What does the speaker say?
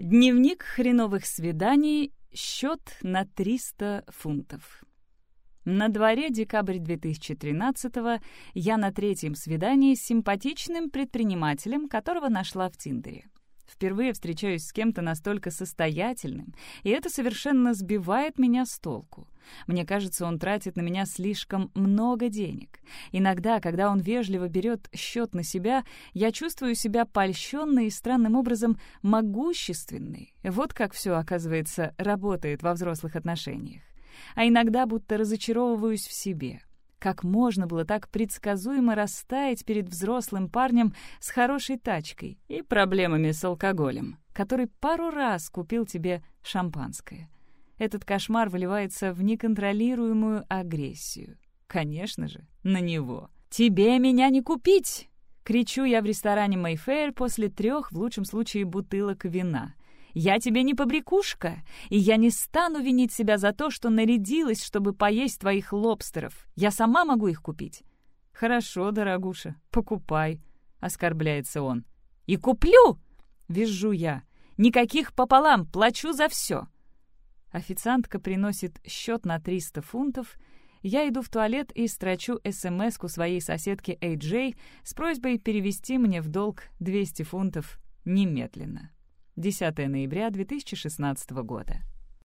Дневник хреновых свиданий, счет на 300 фунтов. На дворе декабрь 2013-го я на третьем свидании с симпатичным предпринимателем, которого нашла в Тиндере. Впервые встречаюсь с кем-то настолько состоятельным, и это совершенно сбивает меня с толку. Мне кажется, он тратит на меня слишком много денег. Иногда, когда он вежливо берет счет на себя, я чувствую себя польщенной и странным образом могущественной. Вот как все, оказывается, работает во взрослых отношениях. А иногда будто разочаровываюсь в себе — как можно было так предсказуемо растаять перед взрослым парнем с хорошей тачкой и проблемами с алкоголем, который пару раз купил тебе шампанское? Этот кошмар выливается в неконтролируемую агрессию. Конечно же, на него. «Тебе меня не купить!» Кричу я в ресторане Мэйфэр после трех, в лучшем случае, бутылок вина. Я тебе не побрякушка, и я не стану винить себя за то, что нарядилась, чтобы поесть твоих лобстеров. Я сама могу их купить». «Хорошо, дорогуша, покупай», — оскорбляется он. «И куплю!» — визжу я. «Никаких пополам, плачу за все». Официантка приносит счет на 300 фунтов. Я иду в туалет и строчу смс своей соседке Эй с просьбой перевести мне в долг 200 фунтов немедленно. 10 ноября 2016 года.